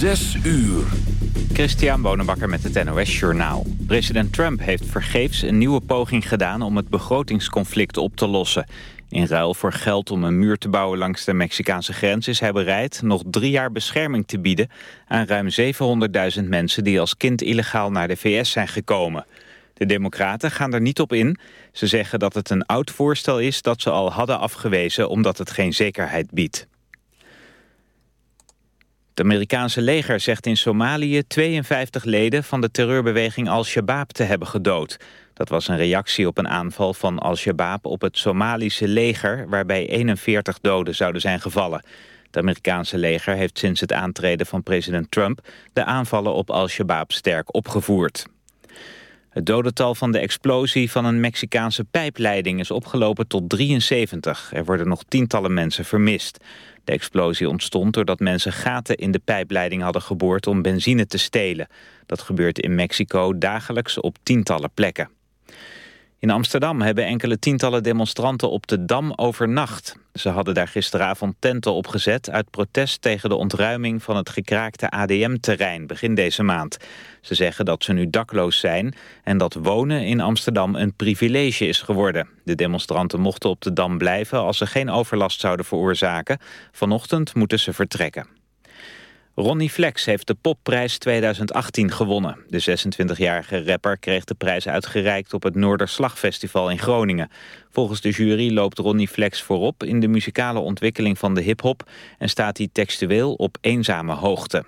Zes uur. Christian Bonenbakker met het NOS Journaal. President Trump heeft vergeefs een nieuwe poging gedaan om het begrotingsconflict op te lossen. In ruil voor geld om een muur te bouwen langs de Mexicaanse grens is hij bereid nog drie jaar bescherming te bieden aan ruim 700.000 mensen die als kind illegaal naar de VS zijn gekomen. De democraten gaan er niet op in. Ze zeggen dat het een oud voorstel is dat ze al hadden afgewezen omdat het geen zekerheid biedt. Het Amerikaanse leger zegt in Somalië 52 leden van de terreurbeweging Al-Shabaab te hebben gedood. Dat was een reactie op een aanval van Al-Shabaab op het Somalische leger... waarbij 41 doden zouden zijn gevallen. Het Amerikaanse leger heeft sinds het aantreden van president Trump... de aanvallen op Al-Shabaab sterk opgevoerd. Het dodental van de explosie van een Mexicaanse pijpleiding is opgelopen tot 73. Er worden nog tientallen mensen vermist. De explosie ontstond doordat mensen gaten in de pijpleiding hadden geboord om benzine te stelen. Dat gebeurt in Mexico dagelijks op tientallen plekken. In Amsterdam hebben enkele tientallen demonstranten op de Dam overnacht. Ze hadden daar gisteravond tenten opgezet uit protest tegen de ontruiming van het gekraakte ADM-terrein begin deze maand. Ze zeggen dat ze nu dakloos zijn en dat wonen in Amsterdam een privilege is geworden. De demonstranten mochten op de Dam blijven als ze geen overlast zouden veroorzaken. Vanochtend moeten ze vertrekken. Ronnie Flex heeft de popprijs 2018 gewonnen. De 26-jarige rapper kreeg de prijs uitgereikt op het Noorderslagfestival in Groningen. Volgens de jury loopt Ronnie Flex voorop in de muzikale ontwikkeling van de hiphop... en staat hij textueel op eenzame hoogte.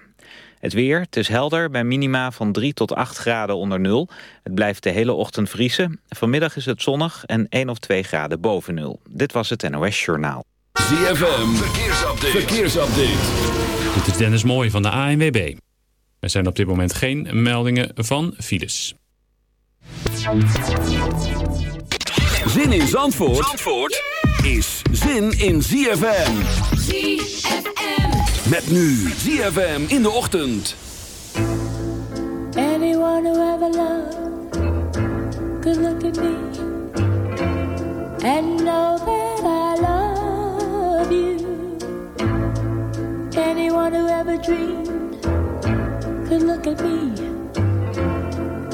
Het weer, het is helder bij minima van 3 tot 8 graden onder nul. Het blijft de hele ochtend vriezen. Vanmiddag is het zonnig en 1 of 2 graden boven nul. Dit was het NOS Journaal. ZFM, verkeersupdate. verkeersupdate. Dit is Dennis Mooij van de ANWB. Er zijn op dit moment geen meldingen van files. Zin in Zandvoort, Zandvoort is zin in ZFM. ZFM. Met nu ZFM in de ochtend. Anyone who ever loved could look at me and know that I Anyone who ever dreamed could look at me.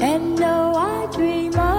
And know I dream of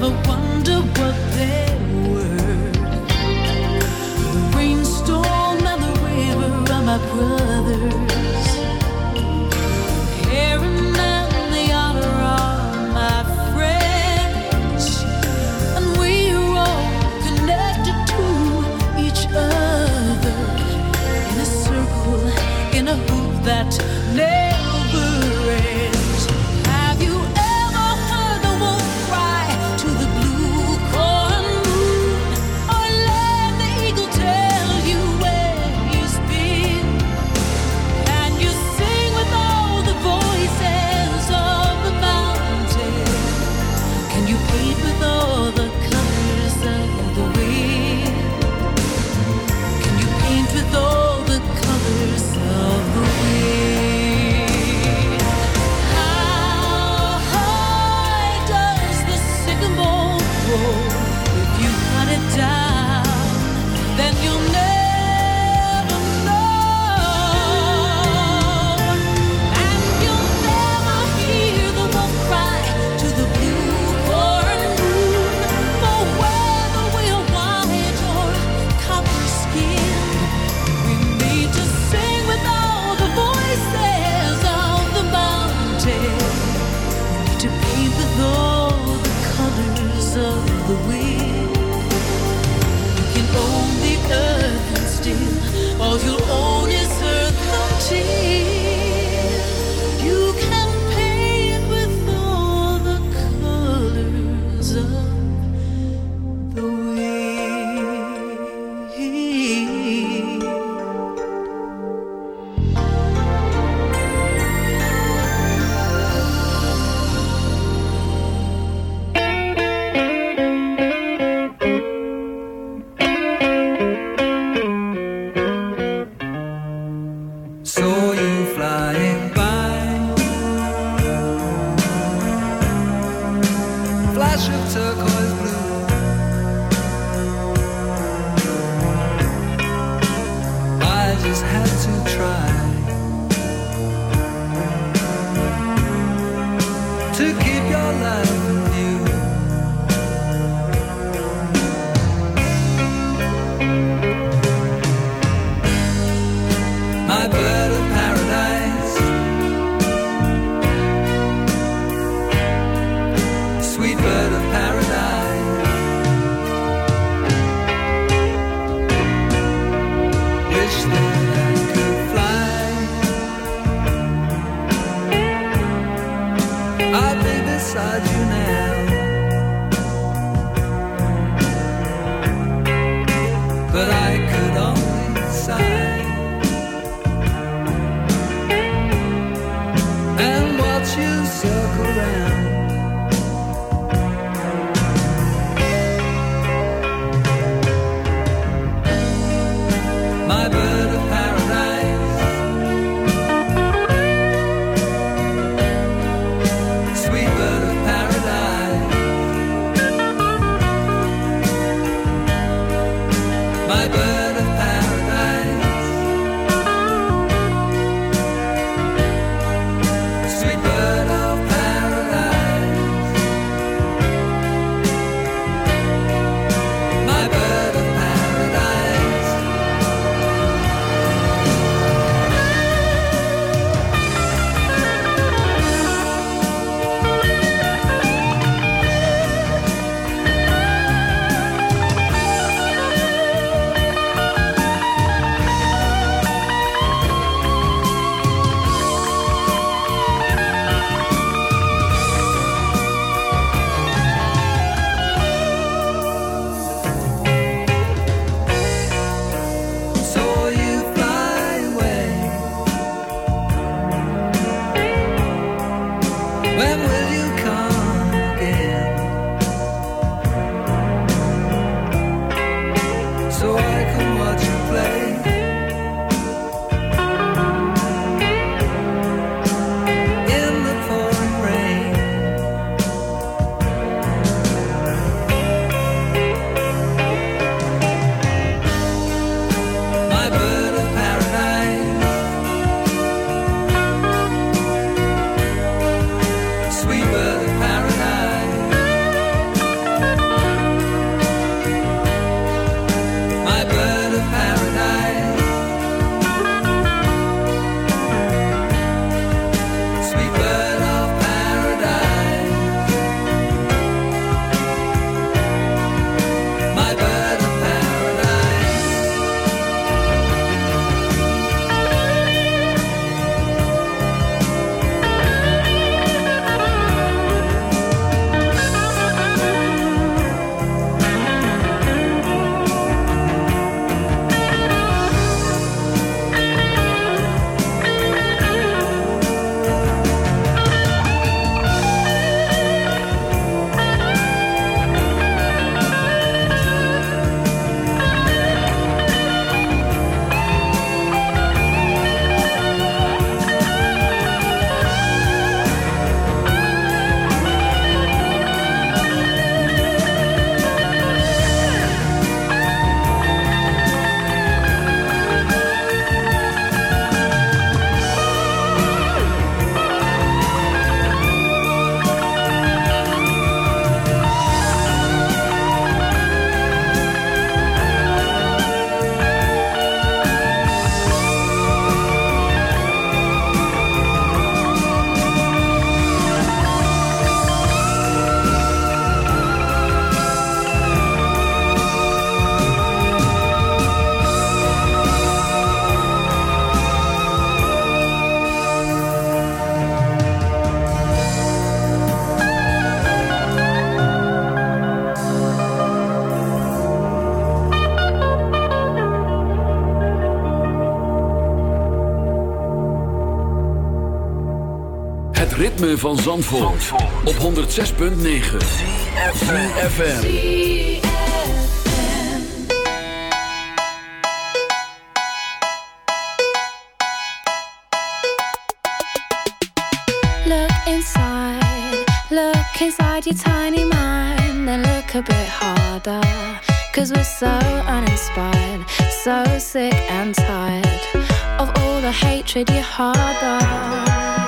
ever wonder what they were? The rainstorm and the river my. van Zandvoort, Zandvoort. op 106.9 CFFM Look inside, look inside your tiny mind And look a bit harder. Cause we're so uninspired, so sick and tired Of all the hatred you harbor.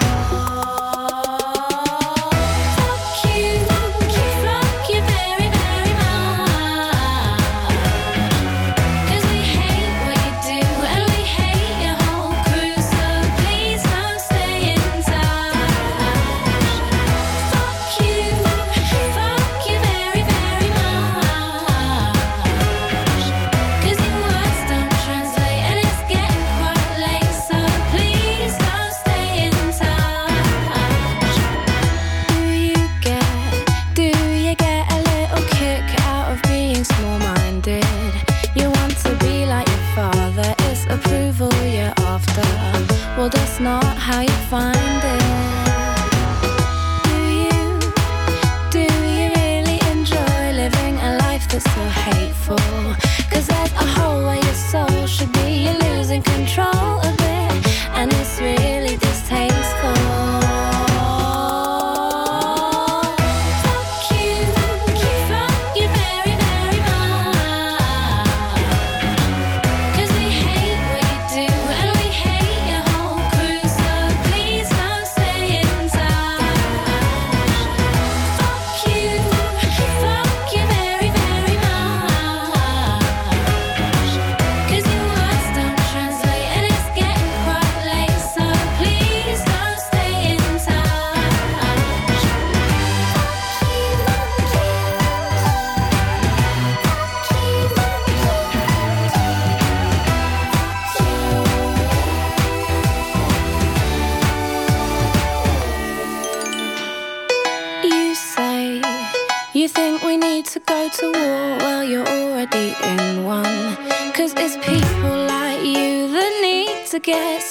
a guess.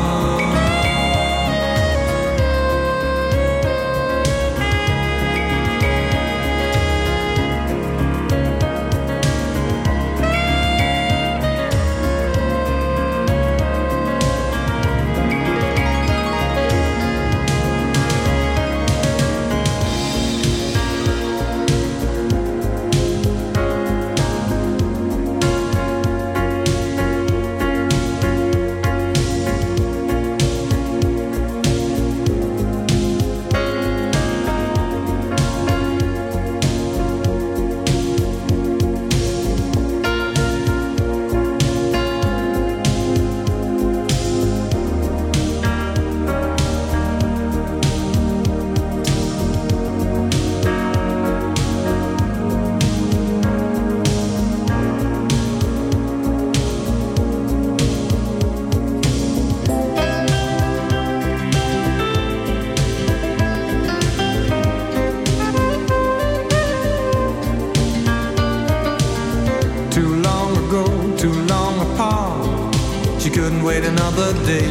another day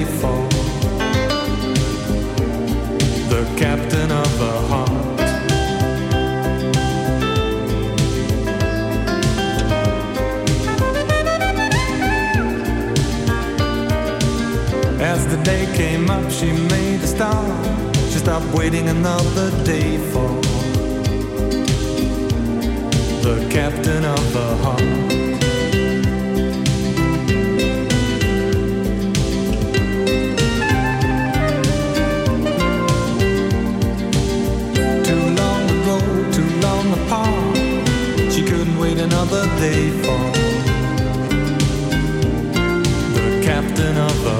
another day for the captain of her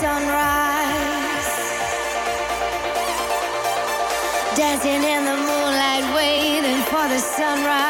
sunrise. Dancing in the moonlight, waiting for the sunrise.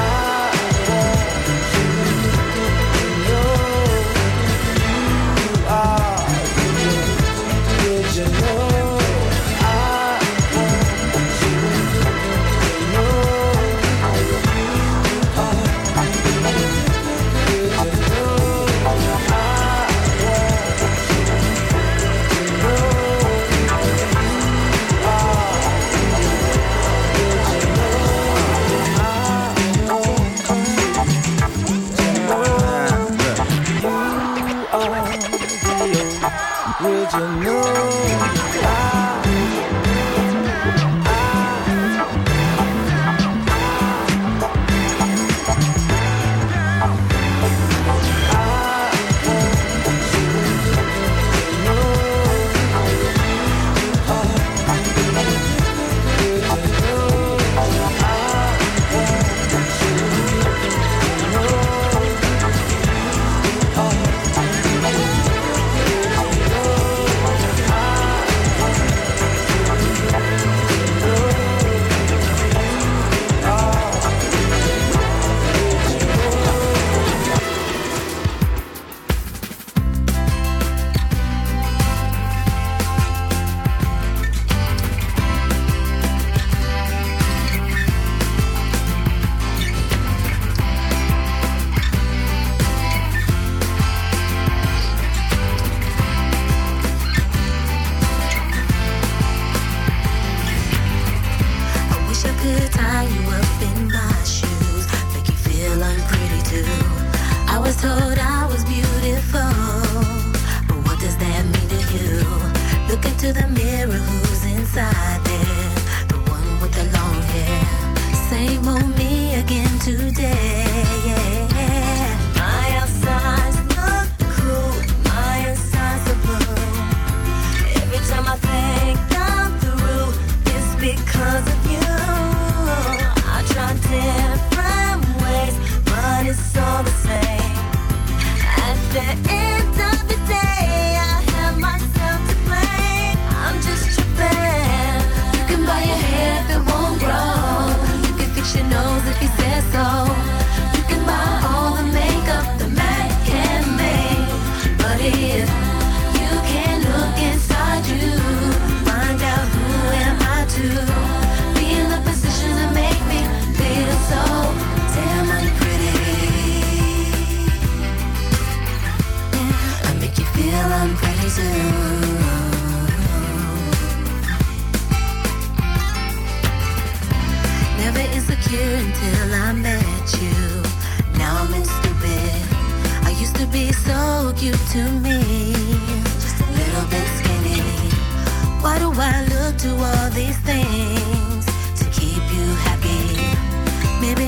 you know.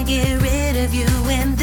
get rid of you and